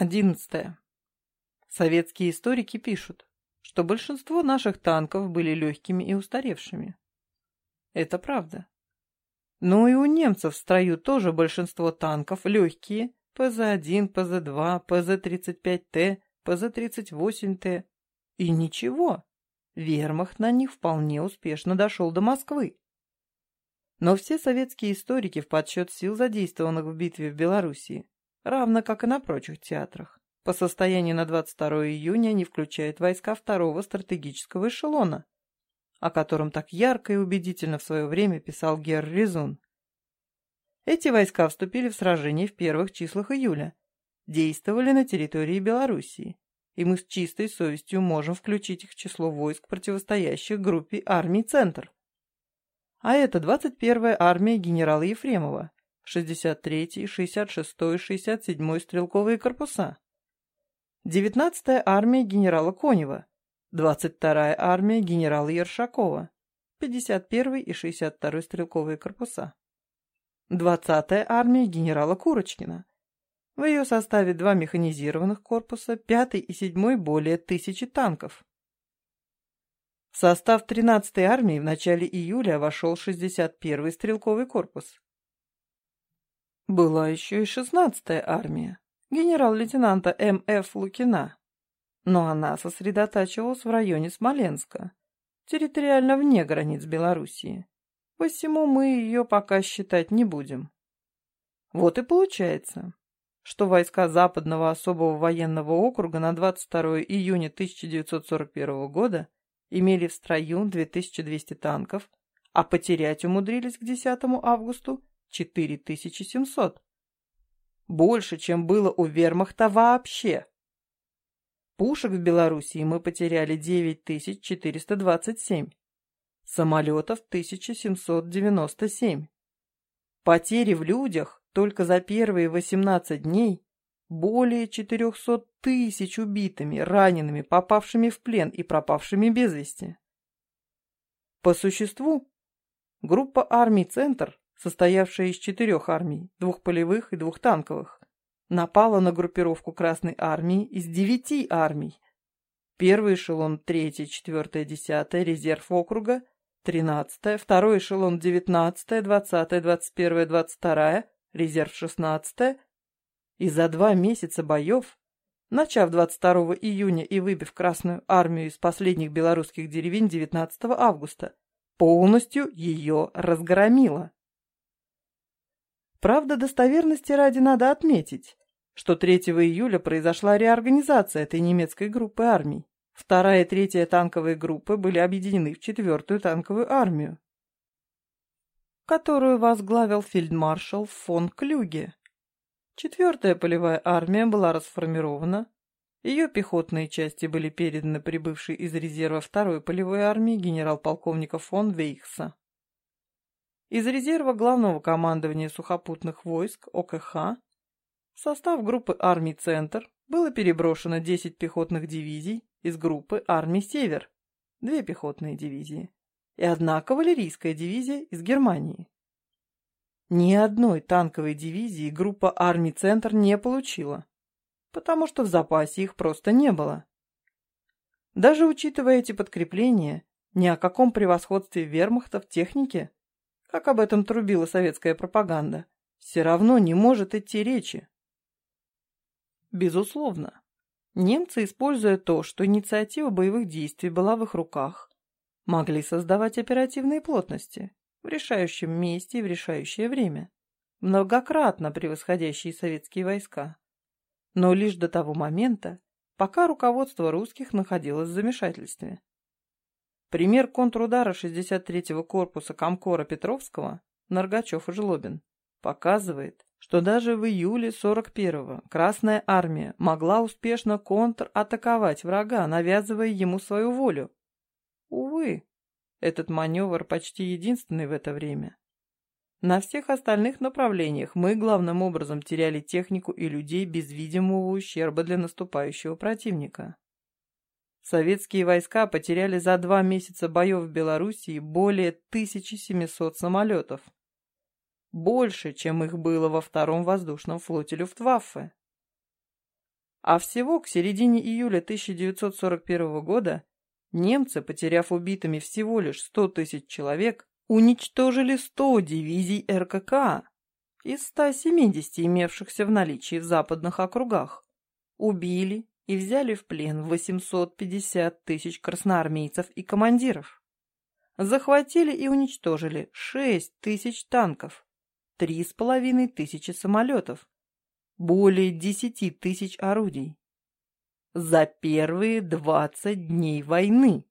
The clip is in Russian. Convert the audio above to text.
Одиннадцатое. Советские историки пишут, что большинство наших танков были легкими и устаревшими. Это правда. Но и у немцев в строю тоже большинство танков легкие, ПЗ-1, ПЗ-2, ПЗ-35Т, ПЗ-38Т. И ничего, вермахт на них вполне успешно дошел до Москвы. Но все советские историки в подсчет сил, задействованных в битве в Белоруссии, равно как и на прочих театрах, по состоянию на 22 июня не включают войска второго стратегического эшелона, о котором так ярко и убедительно в свое время писал Герр Резун. Эти войска вступили в сражение в первых числах июля, действовали на территории Белоруссии, и мы с чистой совестью можем включить их в число войск, противостоящих группе армий «Центр». А это 21-я армия генерала Ефремова, 63-й, 66-й, 67-й стрелковые корпуса, 19-я армия генерала Конева, 22-я армия генерала Ершакова, 51-й и 62-й стрелковые корпуса, 20-я армия генерала Курочкина. В ее составе два механизированных корпуса, 5-й и 7-й более тысячи танков. В состав 13-й армии в начале июля вошел 61-й стрелковый корпус. Была еще и 16-я армия, генерал-лейтенанта М.Ф. Лукина. Но она сосредотачивалась в районе Смоленска, территориально вне границ Белоруссии. Посему мы ее пока считать не будем. Вот и получается, что войска Западного особого военного округа на 22 июня 1941 года имели в строю 2200 танков, а потерять умудрились к 10 августу 4700. Больше, чем было у вермахта вообще. Пушек в Белоруссии мы потеряли 9427. Самолетов 1797. Потери в людях только за первые 18 дней более 400 тысяч убитыми, ранеными, попавшими в плен и пропавшими без вести. По существу, группа армий «Центр» состоявшая из четырех армий, двух полевых и двух танковых, напала на группировку Красной Армии из девяти армий. Первый эшелон 3, 4, 10, резерв округа, 13, второй эшелон 19, 20, 21, 22, резерв 16. И за два месяца боев, начав 22 июня и выбив Красную Армию из последних белорусских деревень 19 августа, полностью ее разгромила. Правда, достоверности ради надо отметить, что 3 июля произошла реорганизация этой немецкой группы армий. Вторая и третья танковые группы были объединены в четвертую танковую армию, которую возглавил фельдмаршал фон Клюге. Четвертая полевая армия была расформирована, ее пехотные части были переданы прибывшей из резерва второй полевой армии генерал-полковника фон Вейхса. Из резерва Главного командования сухопутных войск ОКХ в состав группы армий «Центр» было переброшено 10 пехотных дивизий из группы армий «Север» — две пехотные дивизии, и одна кавалерийская дивизия из Германии. Ни одной танковой дивизии группа армий «Центр» не получила, потому что в запасе их просто не было. Даже учитывая эти подкрепления, ни о каком превосходстве вермахта в технике как об этом трубила советская пропаганда, все равно не может идти речи. Безусловно, немцы, используя то, что инициатива боевых действий была в их руках, могли создавать оперативные плотности в решающем месте и в решающее время, многократно превосходящие советские войска, но лишь до того момента, пока руководство русских находилось в замешательстве. Пример контрудара 63-го корпуса Комкора Петровского, Наргачев и Жлобин, показывает, что даже в июле 41-го Красная Армия могла успешно контратаковать врага, навязывая ему свою волю. Увы, этот маневр почти единственный в это время. На всех остальных направлениях мы главным образом теряли технику и людей без видимого ущерба для наступающего противника. Советские войска потеряли за два месяца боев в Белоруссии более 1700 самолетов. Больше, чем их было во втором воздушном флоте Люфтваффе. А всего к середине июля 1941 года немцы, потеряв убитыми всего лишь 100 тысяч человек, уничтожили 100 дивизий РКК из 170 имевшихся в наличии в западных округах, убили и взяли в плен 850 тысяч красноармейцев и командиров. Захватили и уничтожили 6 тысяч танков, 3,5 тысячи самолетов, более 10 тысяч орудий. За первые 20 дней войны.